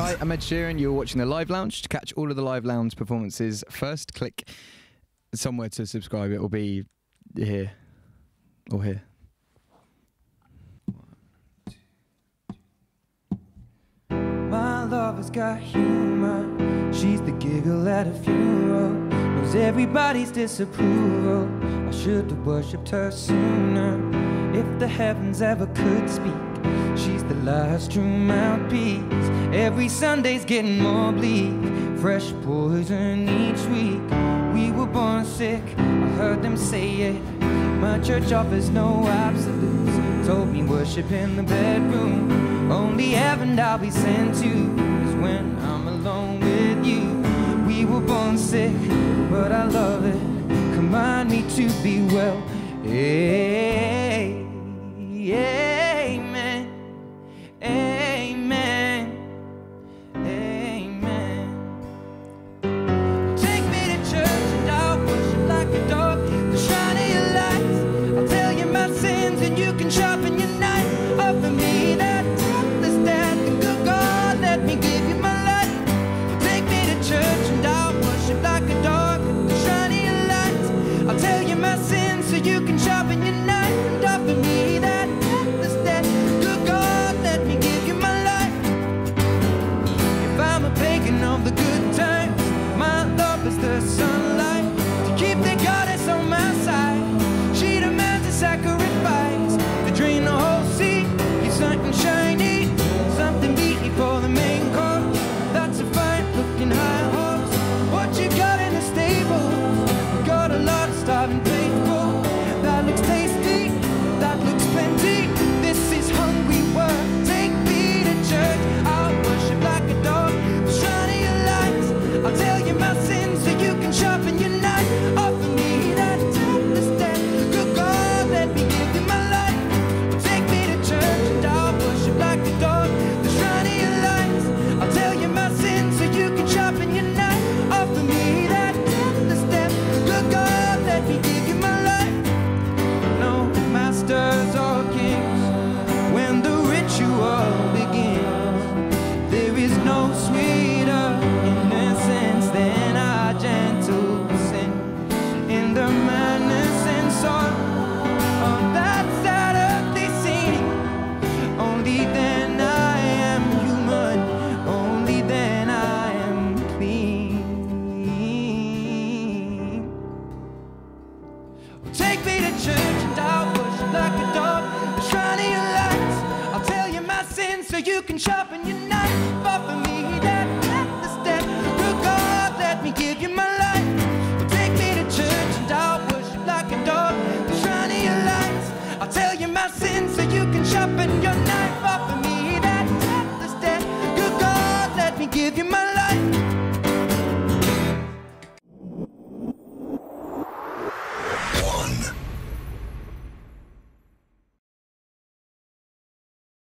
Hi, I'm Ed Sheeran. You're watching the Live Lounge. To catch all of the Live Lounge performances, first click somewhere to subscribe. It will be here or here. My lover's got humor. She's the giggle at a funeral. Knows everybody's disapproval. I should have worshipped her sooner. If the heavens ever could speak, she's the last true mouthpiece. Every Sunday's getting more bleak. Fresh poison each week. We were born sick, I heard them say it. My church offers no absolutes. Told me worship in the bedroom. Only heaven I'll be sent to is when I'm alone with you. We were born sick, but I love it. Command me to be well. Yeah. you can sharpen your knife. But for me, that, that's the step. Good God, let me give you my life. Well, take me to church and I'll worship like a dog. The shiny your lights. I'll tell you my sins so you can sharpen your knife. But for me, that, that's the step. Good God, let me give you my life.